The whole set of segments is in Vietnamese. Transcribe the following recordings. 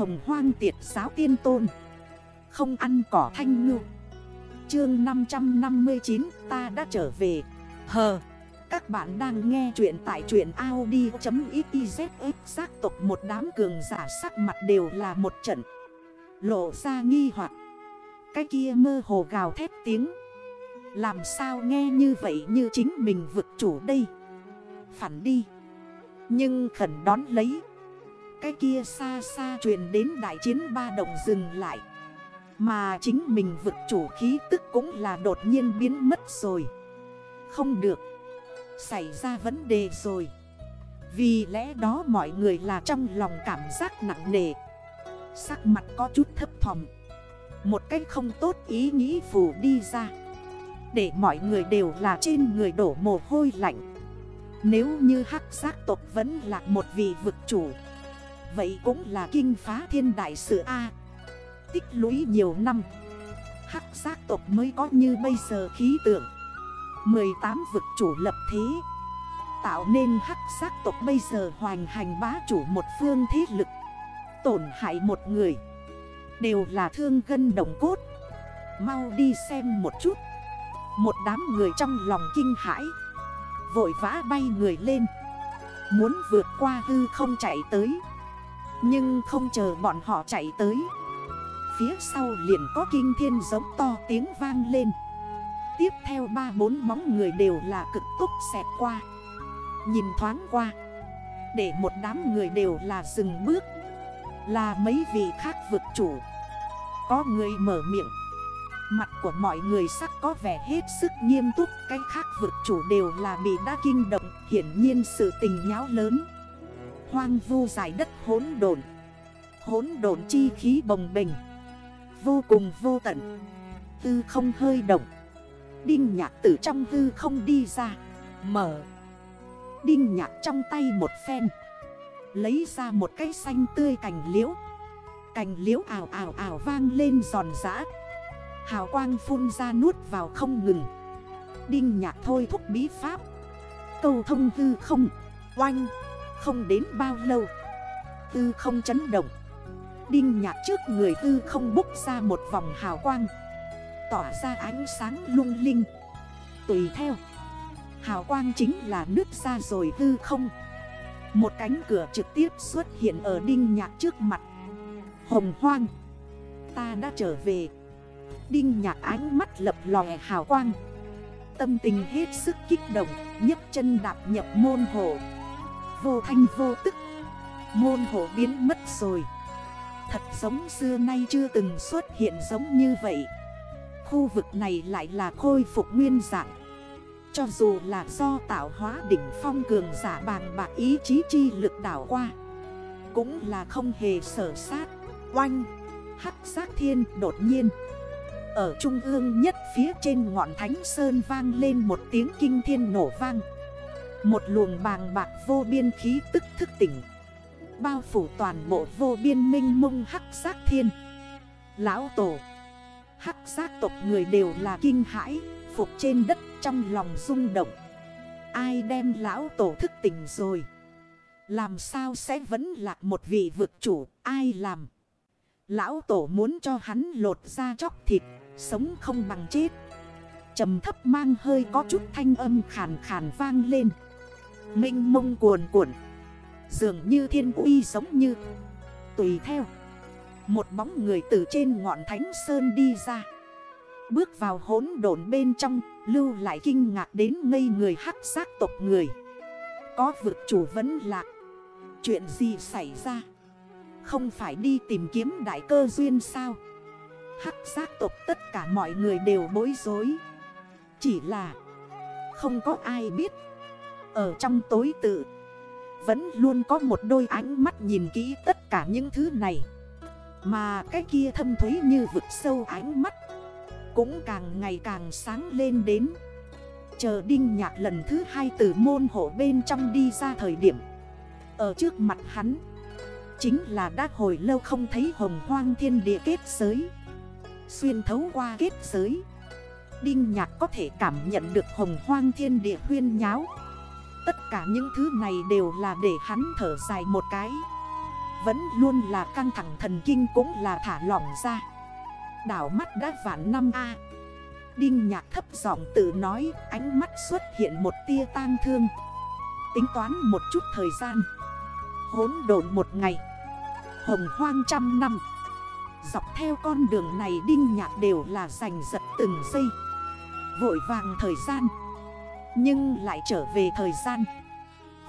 hồng hoang tiệt giáo tiên tôn. Không ăn cỏ thanh ngư. Chương 559 ta đã trở về. Hờ, Các bạn đang nghe chuyện tại chuyện Audi.xyz Giác tộc một đám cường giả sắc mặt đều là một trận. Lộ ra nghi hoặc. Cái kia mơ hồ gào thét tiếng. Làm sao nghe như vậy như chính mình vực chủ đây? Phản đi. Nhưng khẩn đón lấy cái kia xa xa truyền đến đại chiến ba đồng dừng lại. Mà chính mình vực chủ khí tức cũng là đột nhiên biến mất rồi. Không được. Xảy ra vấn đề rồi. Vì lẽ đó mọi người là trong lòng cảm giác nặng nề. Sắc mặt có chút thấp thòm Một cách không tốt ý nghĩ phủ đi ra. Để mọi người đều là trên người đổ mồ hôi lạnh. Nếu như hắc giác tộc vẫn là một vị vực chủ Vậy cũng là kinh phá thiên đại sự A. Tích lũy nhiều năm. Hắc giác tộc mới có như bây giờ khí tượng. 18 vực chủ lập thế. Tạo nên hắc giác tộc bây giờ hoành hành bá chủ một phương thế lực. Tổn hại một người. Đều là thương gân đồng cốt. Mau đi xem một chút. Một đám người trong lòng kinh hãi. Vội vã bay người lên. Muốn vượt qua hư không chạy tới nhưng không chờ bọn họ chạy tới. Phía sau liền có kinh thiên giống to tiếng vang lên. Tiếp theo ba bốn bóng người đều là cực tốc xẹt qua. Nhìn thoáng qua, Để một đám người đều là dừng bước. Là mấy vị khác vực chủ. Có người mở miệng. Mặt của mọi người sắc có vẻ hết sức nghiêm túc. Cái khác vực chủ đều là bị đa kinh động. Hiển nhiên sự tình nháo lớn. Hoang vu dài đất hốn đồn Hốn đồn chi khí bồng bình Vô cùng vô tận. Tư không hơi động. Đinh nhạc từ trong tư không đi ra. Mở. Đinh nhạc trong tay một phen. Lấy ra một cây xanh tươi cành liễu. Cành liễu ảo ảo ảo vang lên giòn giã. Hào quang phun ra nuốt vào không ngừng. Đinh nhạc thôi thúc bí pháp. Câu thông hư không. Oanh không đến bao lâu. Tư không chấn động. Đinh nhạc trước người tư không bốc ra một vòng hào quang. Tỏa ra ánh sáng lung linh. Tùy theo. Hào quang chính là nước ra rồi tư không. Một cánh cửa trực tiếp xuất hiện ở đinh nhạc trước mặt. Hồng hoang. Ta đã trở về. Đinh nhạc ánh mắt lập lòe hào quang. Tâm tình hết sức kích động, nhấc chân đạp nhập môn hộ vô thanh vô tức. Môn hộ biến mất rồi. Thật giống xưa nay chưa từng xuất hiện giống như vậy. Khu vực này lại là khôi phục nguyên dạng. Cho dù là do tạo hóa đỉnh phong cường giả bàn bạc ý chí chi lực đảo qua, Cũng là không hề sở sát. Oanh, Hắc sát thiên đột nhiên. Ở trung ương nhất phía trên ngọn thánh sơn vang lên một tiếng kinh thiên nổ vang một luồng bàng bạc vô biên khí tức thức tỉnh. Bao phủ toàn bộ vô biên minh mông hắc giác thiên. Lão tổ. Hắc giác tộc người đều là kinh hãi, Phục trên đất trong lòng rung động. Ai đem lão tổ thức tỉnh rồi? Làm sao sẽ vẫn lạc một vị vực chủ, Ai làm? Lão tổ muốn cho hắn lột ra chóc thịt, Sống không bằng chết trầm thấp mang hơi có chút thanh âm khàn khàn vang lên. Minh mông cuồn cuộn, Dường như thiên uy giống như, Tùy theo. Một bóng người từ trên ngọn thánh sơn đi ra. Bước vào hốn đồn bên trong, Lưu lại kinh ngạc đến ngây người hắc xác tộc người. Có vực chủ vấn lạc. Chuyện gì xảy ra? Không phải đi tìm kiếm đại cơ duyên sao? Hắc xác tộc tất cả mọi người đều bối rối. Chỉ là Không có ai biết. Ở trong tối tự, Vẫn luôn có một đôi ánh mắt nhìn kỹ tất cả những thứ này. Mà cái kia thâm thúy như vực sâu ánh mắt Cũng càng ngày càng sáng lên đến. Chờ đinh nhạc lần thứ hai từ môn hộ bên trong đi ra thời điểm, Ở trước mặt hắn, Chính là đã hồi lâu không thấy hồng hoang thiên địa kết giới, Xuyên thấu qua kết giới. Đinh nhạc có thể cảm nhận được hồng hoang thiên địa huyên nháo. Tất cả những thứ này đều là để hắn thở dài một cái. Vẫn luôn là căng thẳng thần kinh cũng là thả lỏng ra. Đảo mắt đã vạn năm A. Đinh nhạc thấp giọng tự nói, Ánh mắt xuất hiện một tia tang thương. Tính toán một chút thời gian. Hốn độn một ngày. Hồng hoang trăm năm. Dọc theo con đường này đinh nhạc đều là giành giật từng giây. Vội vàng thời gian. Nhưng lại trở về thời gian.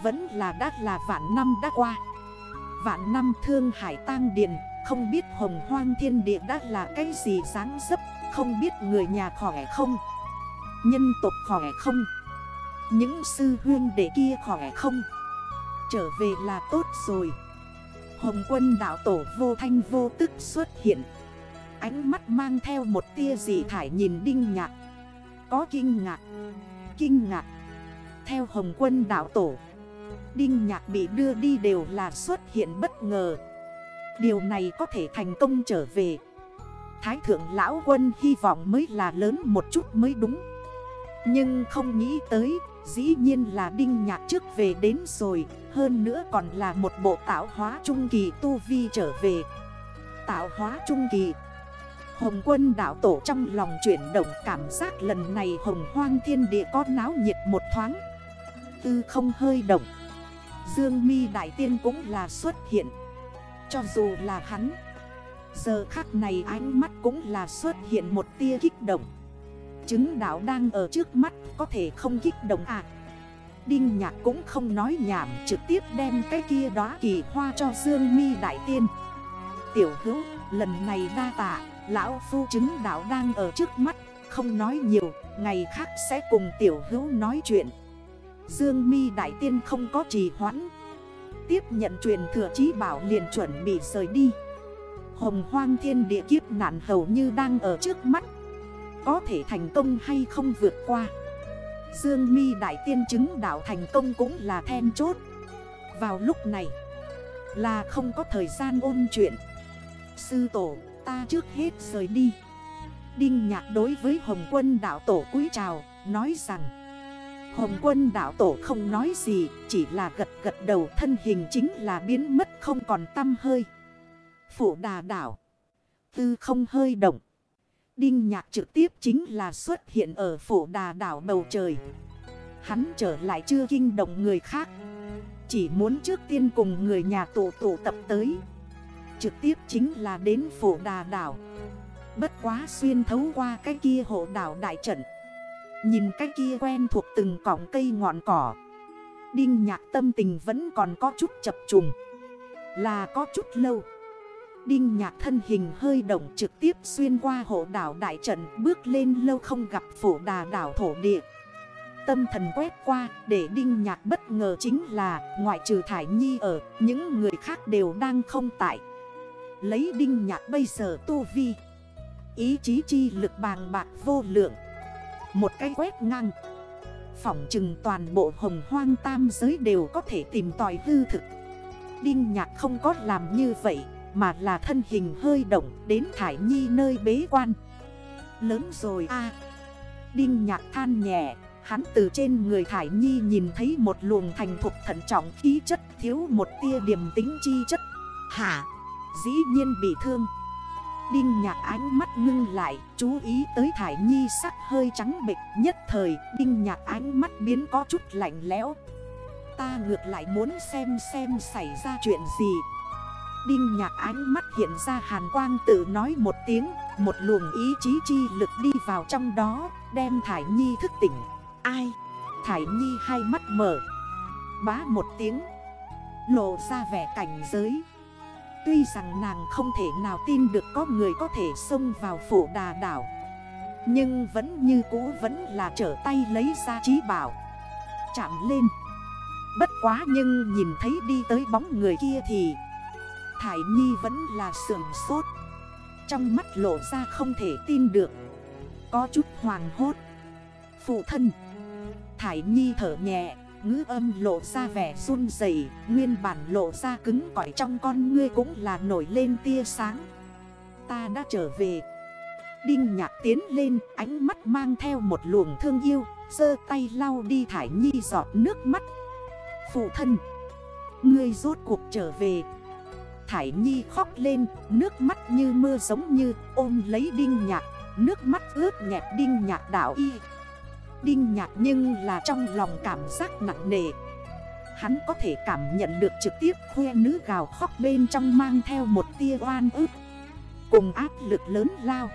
Vẫn là đã là vạn năm đã qua. Vạn năm thương hải tang điện, Không biết hồng hoang thiên địa đã là cái gì dáng dấp, Không biết người nhà khỏe không? Nhân tộc khỏe không? Những sư huyên đệ kia khỏe không? Trở về là tốt rồi. Hồng quân đảo tổ vô thanh vô tức xuất hiện. Ánh mắt mang theo một tia dị thải nhìn đinh nhạc. Có kinh ngạc. Kinh ngạc. Theo hồng quân đảo tổ, Đinh nhạc bị đưa đi đều là xuất hiện bất ngờ. Điều này có thể thành công trở về. Thái thượng lão quân hy vọng mới là lớn một chút mới đúng. Nhưng không nghĩ tới, Dĩ nhiên là đinh nhạc trước về đến rồi, Hơn nữa còn là một bộ tạo hóa trung kỳ tu vi trở về. Tạo hóa trung kỳ Hồng quân đảo tổ trong lòng chuyển động, cảm giác lần này hồng hoang thiên địa có náo nhiệt một thoáng. Tư không hơi động. Dương mi đại tiên cũng là xuất hiện. Cho dù là hắn, Giờ khắc này ánh mắt cũng là xuất hiện một tia kích động. Chứng đạo đang ở trước mắt, có thể không kích động à? Đinh nhạc cũng không nói nhảm, trực tiếp đem cái kia đó kỳ hoa cho Dương mi đại tiên. Tiểu hữu, lần này đa tạ. Lão phu chứng đạo đang ở trước mắt, Không nói nhiều, Ngày khác sẽ cùng tiểu hữu nói chuyện. Dương mi đại tiên không có trì hoãn. Tiếp nhận truyền thừa chí bảo liền chuẩn bị rời đi. Hồng hoang thiên địa kiếp nạn hầu như đang ở trước mắt. Có thể thành công hay không vượt qua. Dương mi đại tiên chứng đạo thành công cũng là then chốt. Vào lúc này, Là không có thời gian ôn chuyện. Sư tổ ta trước hết rời đi. Đinh nhạc đối với Hồng quân đạo tổ quý chào, Nói rằng, Hồng quân đạo tổ không nói gì, Chỉ là gật gật đầu, thân hình chính là biến mất, không còn tâm hơi. Phủ đà đảo, Tư không hơi động. Đinh nhạc trực tiếp chính là xuất hiện ở phủ đà đảo bầu trời. Hắn trở lại chưa kinh động người khác, Chỉ muốn trước tiên cùng người nhà tụ tụ tập tới. Trực tiếp chính là đến phổ đà đảo. Bất quá xuyên thấu qua cái kia hộ đảo đại trận. Nhìn cái kia quen thuộc từng cọng cây ngọn cỏ. Đinh nhạc tâm tình vẫn còn có chút chập trùng. Là có chút lâu. Đinh nhạc thân hình hơi động trực tiếp xuyên qua hộ đảo đại trận, Bước lên lâu không gặp phổ đà đảo thổ địa. Tâm thần quét qua, để đinh nhạc bất ngờ chính là, Ngoại trừ Thải Nhi ở, Những người khác đều đang không tại. Lấy đinh nhạc bây giờ tu vi. Ý chí chi lực bàng bạc vô lượng. Một cái quét ngang. Phỏng chừng toàn bộ hồng hoang tam giới đều có thể tìm tòi hư thực. Đinh nhạc không có làm như vậy, Mà là thân hình hơi động đến Thải Nhi nơi bế quan. Lớn rồi a. Đinh nhạc than nhẹ, Hắn từ trên người Thải Nhi nhìn thấy một luồng thành thục thận trọng khí chất, Thiếu một tia điềm tính chi chất. Hả? Dĩ nhiên bị thương. Đinh nhạc ánh mắt ngưng lại, Chú ý tới Thải Nhi sắc hơi trắng bệch Nhất thời, Đinh nhạc ánh mắt biến có chút lạnh lẽo. Ta ngược lại muốn xem xem xảy ra chuyện gì. Đinh nhạc ánh mắt hiện ra hàn quang tự nói một tiếng, Một luồng ý chí chi lực đi vào trong đó, Đem Thải Nhi thức tỉnh. Ai? Thải Nhi hai mắt mở. Bá một tiếng, Lộ ra vẻ cảnh giới. Tuy rằng nàng không thể nào tin được có người có thể xông vào phủ đà đảo, Nhưng vẫn như cũ vẫn là trở tay lấy ra trí bảo, Chạm lên. Bất quá nhưng nhìn thấy đi tới bóng người kia thì Thải Nhi vẫn là sườn sốt, Trong mắt lộ ra không thể tin được. Có chút hoàng hốt. Phụ thân. Thải Nhi thở nhẹ ngữ âm lộ ra vẻ run dày Nguyên bản lộ ra cứng cỏi trong con ngươi cũng là nổi lên tia sáng. Ta đã trở về. Đinh nhạc tiến lên, ánh mắt mang theo một luồng thương yêu Sơ tay lau đi thải nhi giọt nước mắt. Phụ thân, Ngươi rốt cuộc trở về. Thải Nhi khóc lên, Nước mắt như mưa giống như ôm lấy đinh nhạc, Nước mắt ướt nhẹp đinh nhạc đảo y. Đinh nhạc nhưng là trong lòng cảm giác nặng nề. Hắn có thể cảm nhận được trực tiếp khuê nữ gào khóc bên trong mang theo một tia oan ức, Cùng áp lực lớn lao.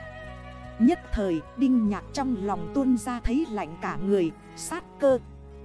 Nhất thời, đinh nhạc trong lòng tuôn ra thấy lạnh cả người, Sát cơ.